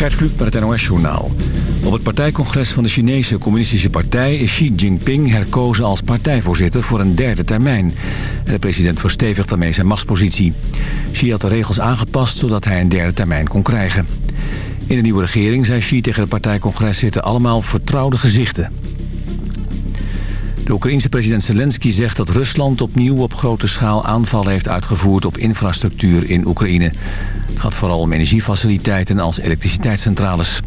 Gert Kluk met het NOS-journaal. Op het partijcongres van de Chinese Communistische Partij... is Xi Jinping herkozen als partijvoorzitter voor een derde termijn. De president verstevigt daarmee zijn machtspositie. Xi had de regels aangepast zodat hij een derde termijn kon krijgen. In de nieuwe regering zei Xi tegen het partijcongres... zitten allemaal vertrouwde gezichten. De Oekraïense president Zelensky zegt dat Rusland opnieuw op grote schaal aanvallen heeft uitgevoerd op infrastructuur in Oekraïne. Het gaat vooral om energiefaciliteiten als elektriciteitscentrales.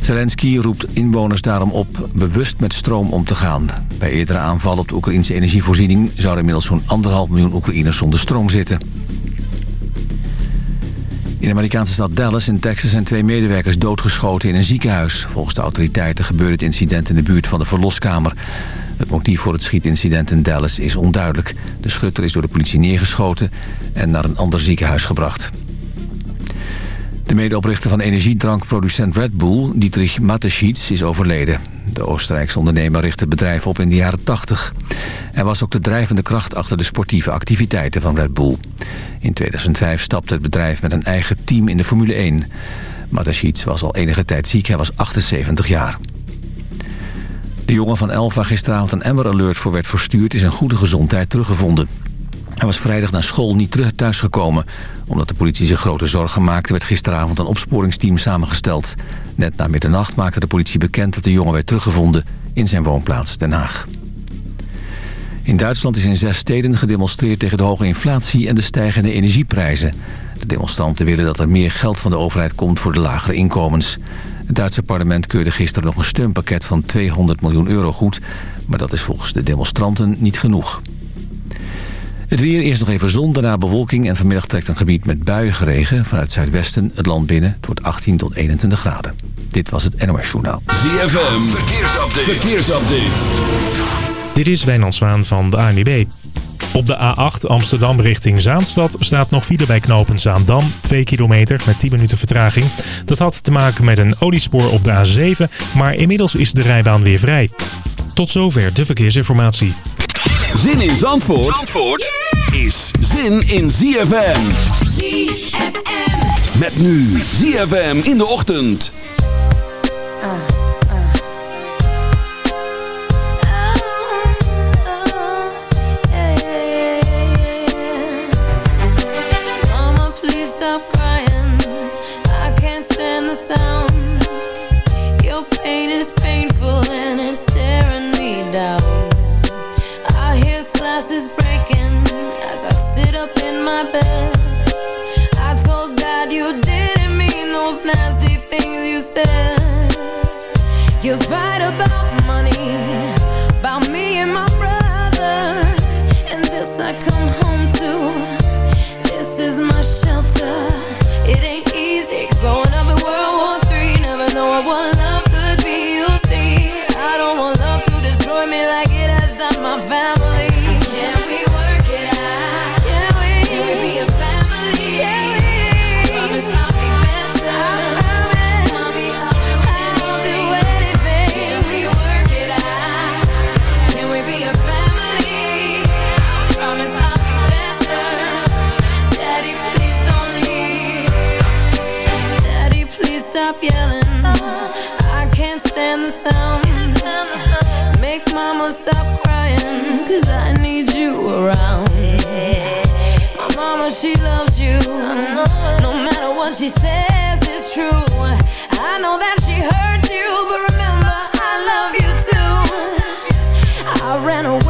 Zelensky roept inwoners daarom op bewust met stroom om te gaan. Bij eerdere aanvallen op de Oekraïnse energievoorziening zouden inmiddels zo'n anderhalf miljoen Oekraïners zonder stroom zitten. In de Amerikaanse stad Dallas in Texas zijn twee medewerkers doodgeschoten in een ziekenhuis. Volgens de autoriteiten gebeurde het incident in de buurt van de verloskamer. Het motief voor het schietincident in Dallas is onduidelijk. De schutter is door de politie neergeschoten en naar een ander ziekenhuis gebracht. De medeoprichter van energiedrankproducent Red Bull, Dietrich Mateschitz, is overleden. De Oostenrijkse ondernemer richtte het bedrijf op in de jaren 80. Hij was ook de drijvende kracht achter de sportieve activiteiten van Red Bull. In 2005 stapte het bedrijf met een eigen team in de Formule 1. Mateschitz was al enige tijd ziek, hij was 78 jaar. De jongen van Elva gisteravond een Emmer Alert voor werd verstuurd... is in goede gezondheid teruggevonden. Hij was vrijdag naar school niet terug thuisgekomen. Omdat de politie zich grote zorgen maakte... werd gisteravond een opsporingsteam samengesteld. Net na middernacht maakte de politie bekend dat de jongen werd teruggevonden... in zijn woonplaats Den Haag. In Duitsland is in zes steden gedemonstreerd tegen de hoge inflatie... en de stijgende energieprijzen. De demonstranten willen dat er meer geld van de overheid komt voor de lagere inkomens. Het Duitse parlement keurde gisteren nog een steunpakket van 200 miljoen euro goed... maar dat is volgens de demonstranten niet genoeg. Het weer, eerst nog even zon, daarna bewolking... en vanmiddag trekt een gebied met geregen vanuit zuidwesten het land binnen... tot 18 tot 21 graden. Dit was het NOS Journaal. ZFM, verkeersupdate. verkeersupdate. Dit is Wijnand Zwaan van de ANWB. Op de A8 Amsterdam richting Zaanstad staat nog file bij knopen Zaandam. 2 kilometer met 10 minuten vertraging. Dat had te maken met een oliespoor op de A7, maar inmiddels is de rijbaan weer vrij. Tot zover de verkeersinformatie. Zin in Zandvoort, Zandvoort is zin in ZFM. ZFM. Met nu ZFM in de ochtend. Ah. stop crying I can't stand the sound Your pain is painful and it's tearing me down I hear glasses breaking as I sit up in my bed I told Dad you didn't mean those nasty things you said You fight about money, about me and my brother And this I come home stop yelling. I can't stand the sound. Make mama stop crying, cause I need you around. My mama, she loves you. No matter what she says, it's true. I know that she hurts you, but remember, I love you too. I ran away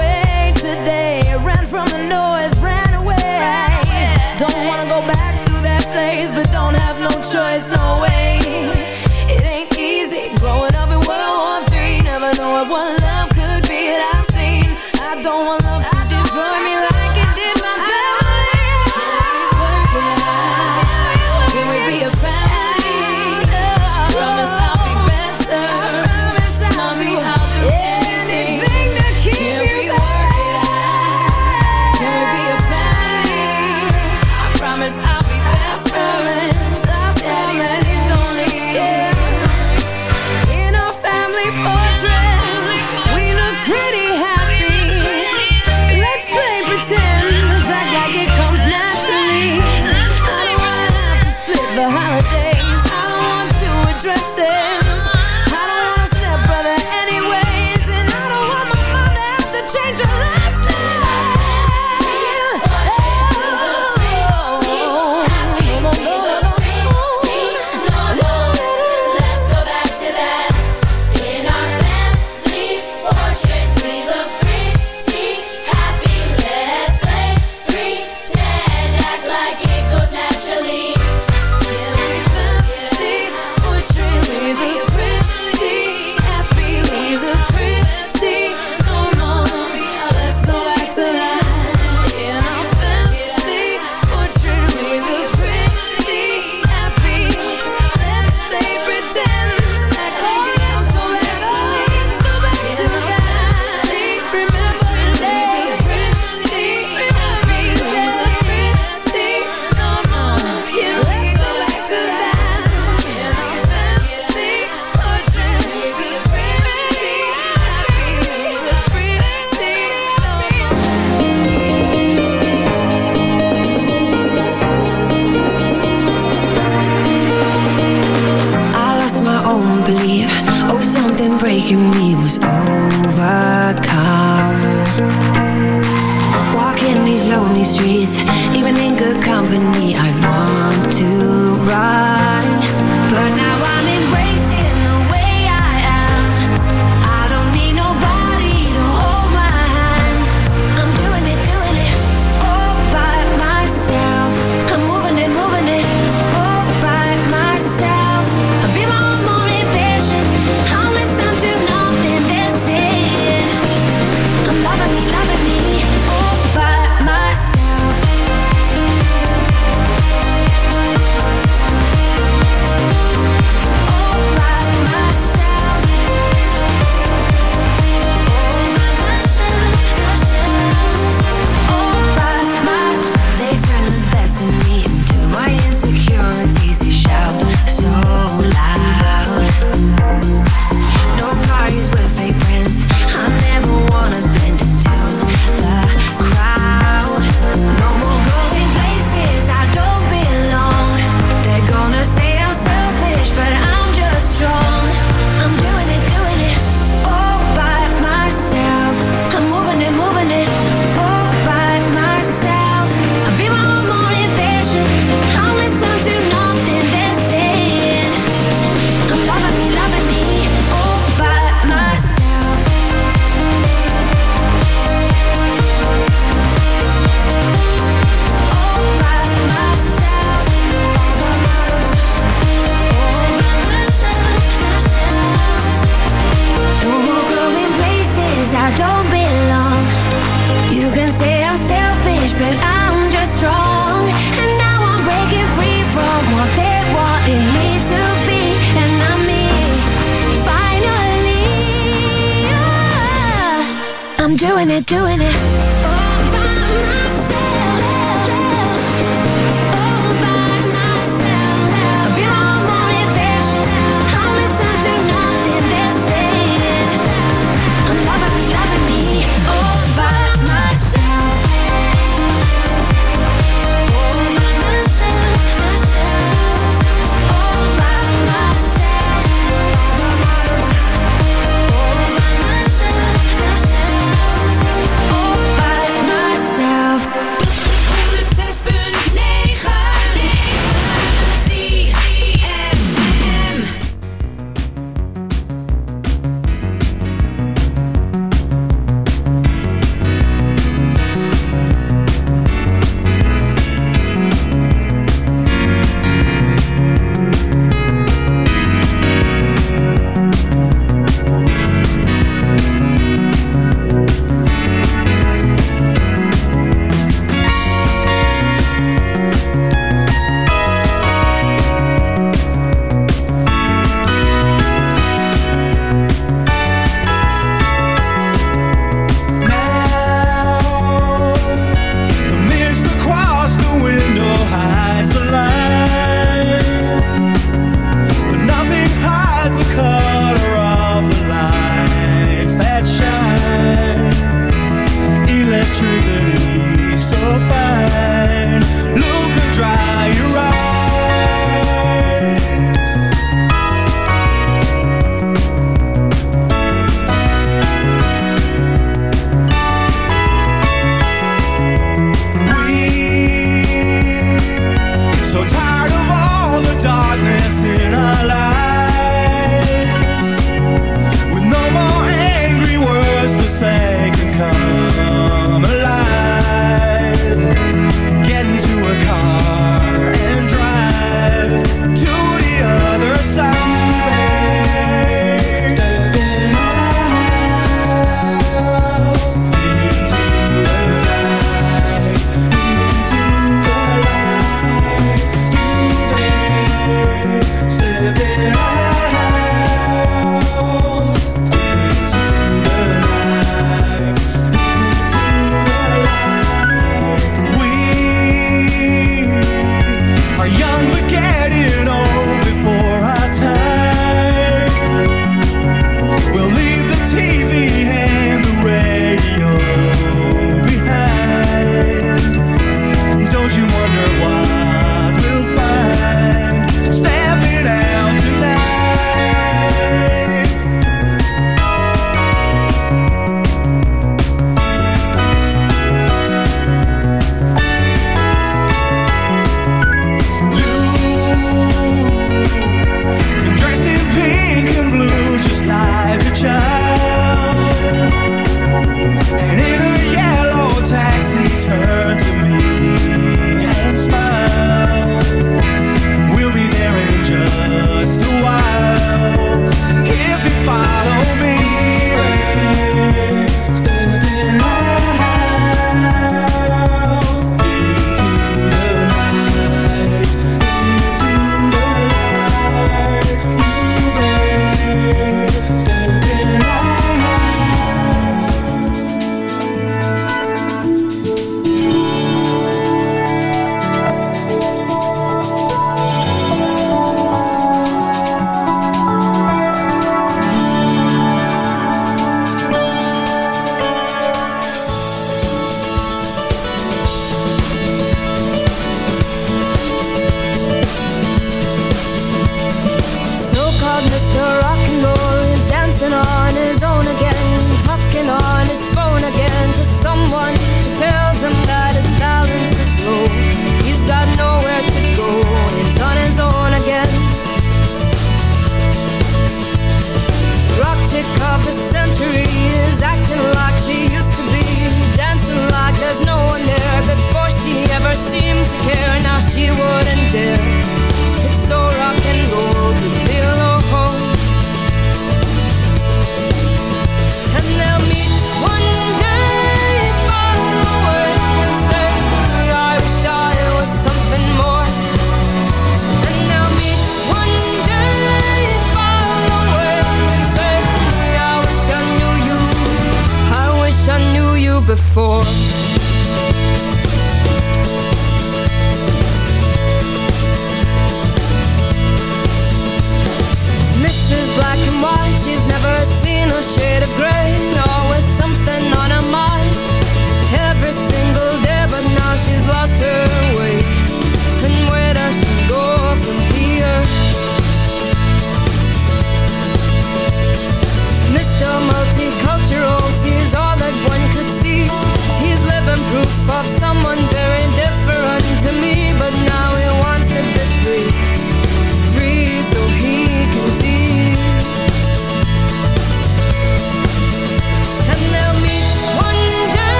before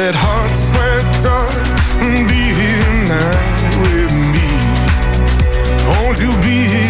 that hot sweat on and be here now with me. Won't you be here?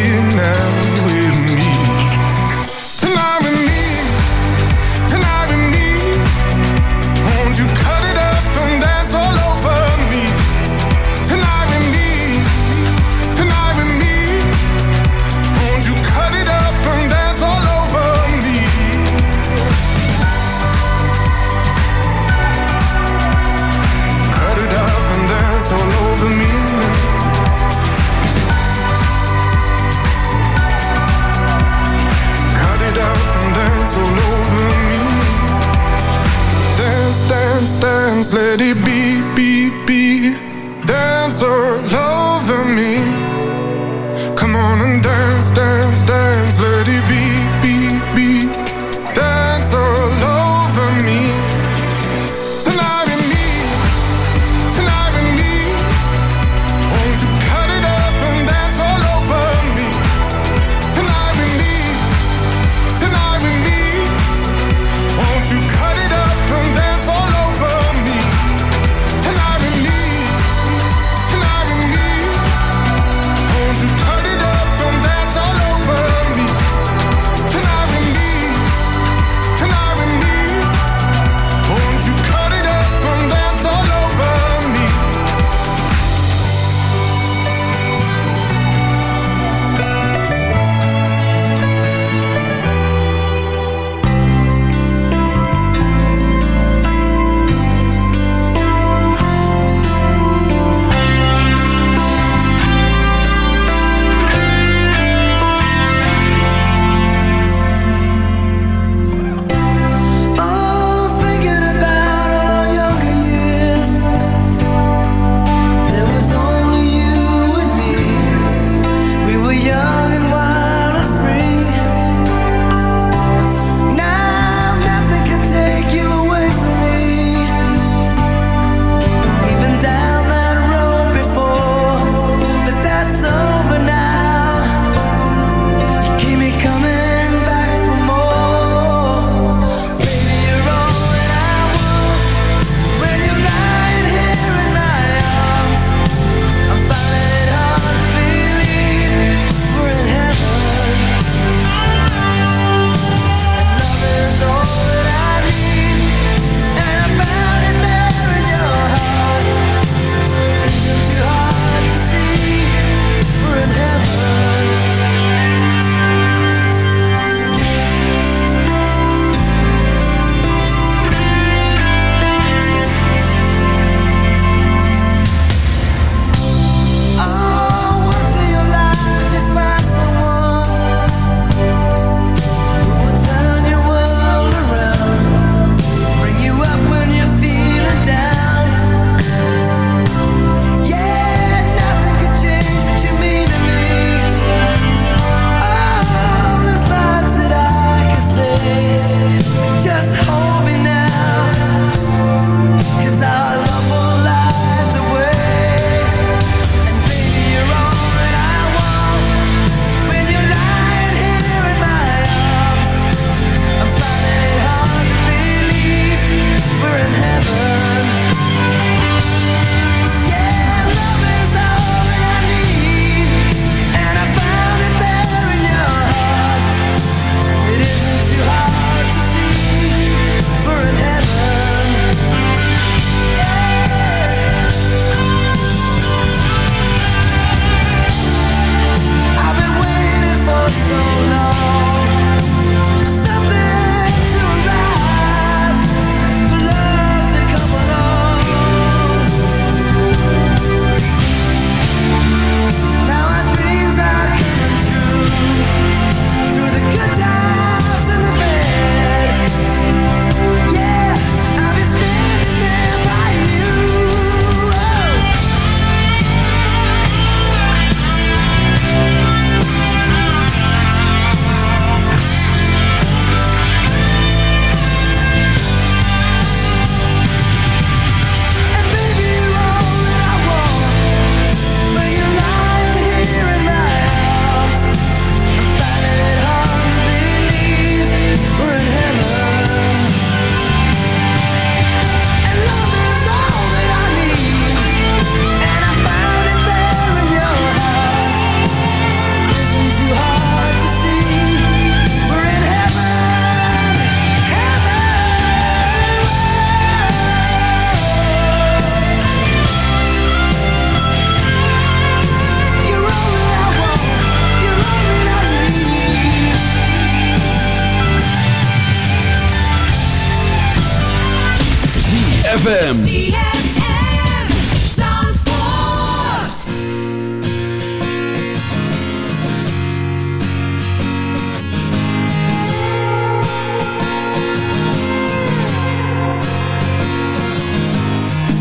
Het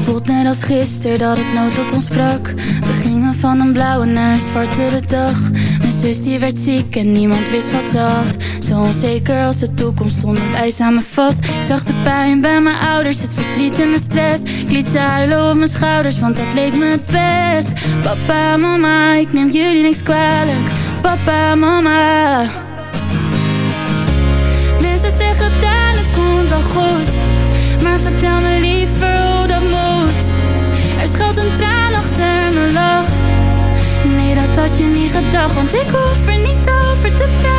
voelt net als gisteren dat het noodlot ons brak. We gingen van een blauwe naar een zwartere dag. Mijn zus werd ziek en niemand wist wat ze had. Zo onzeker als de toekomst stond het ijs aan me vast. Ik zag de pijn bij mijn ouders, het verdriet en de stress Ik liet ze huilen op mijn schouders, want dat leek me het best Papa, mama, ik neem jullie niks kwalijk Papa, mama Mensen zeggen dat het komt wel goed Maar vertel me liever hoe dat moet Er schuilt een traan achter mijn lach Nee, dat had je niet gedacht, want ik hoef er niet over te praten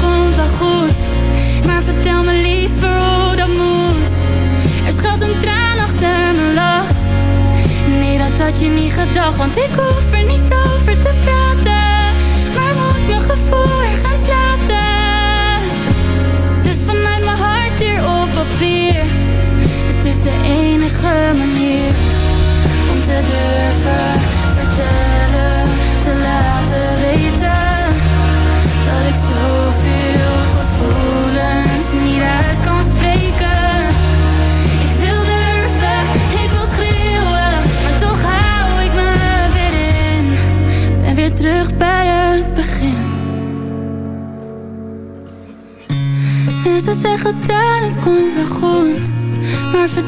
komt wel goed. Maar vertel me liever hoe dat moet. Er schuilt een traan achter mijn lach. Nee, dat had je niet gedacht, want ik hoef er niet over te praten. Maar moet mijn gevoel ergens.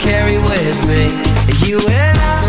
carry with me. You and I.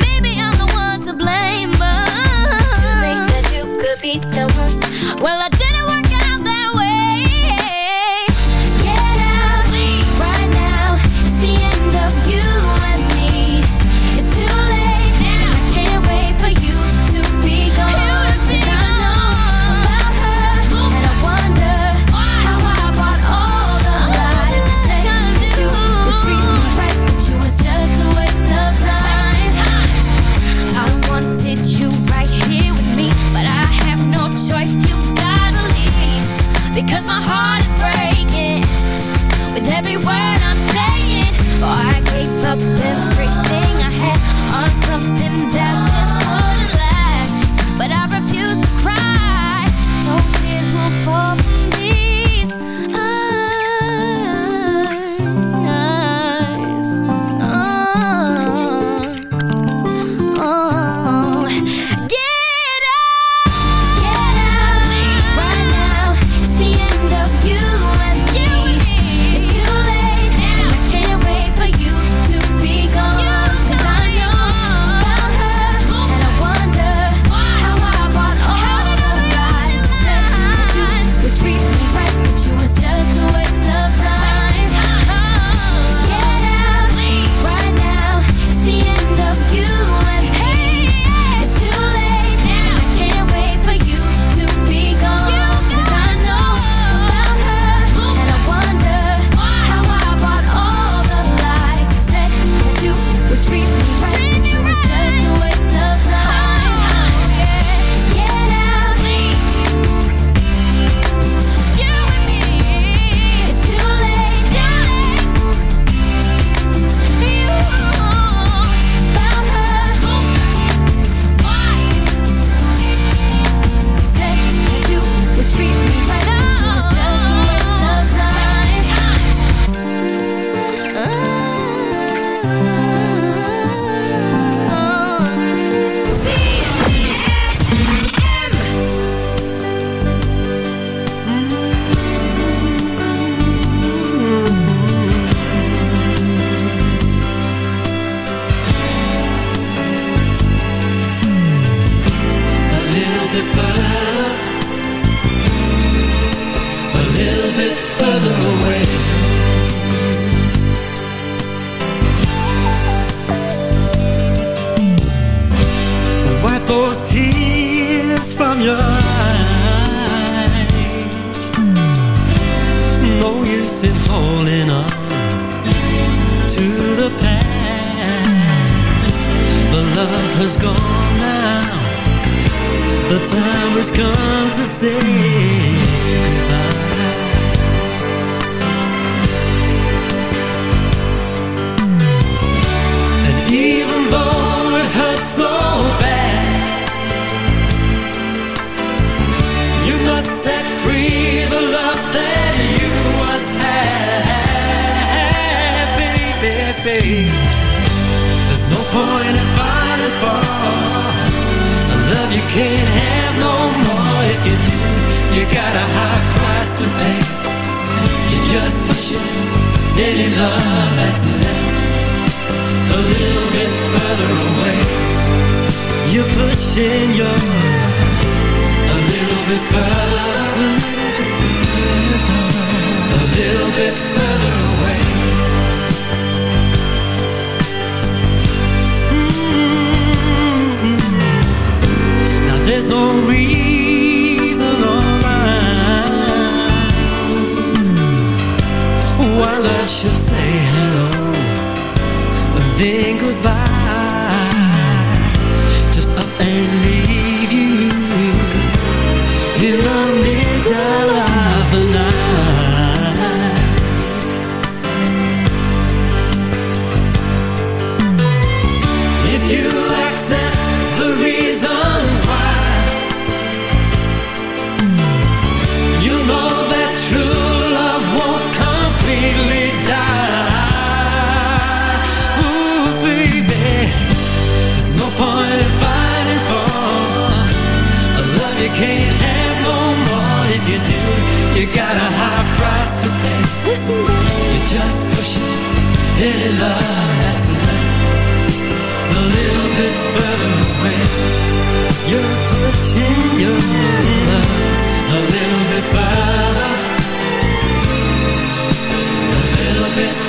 Maybe I'm the one to blame, but to think that you could be the one. Well, I further away You're pushing your mind A little bit further A little bit further away mm-hmm. Now there's no reason around Why I should say hello and then goodbye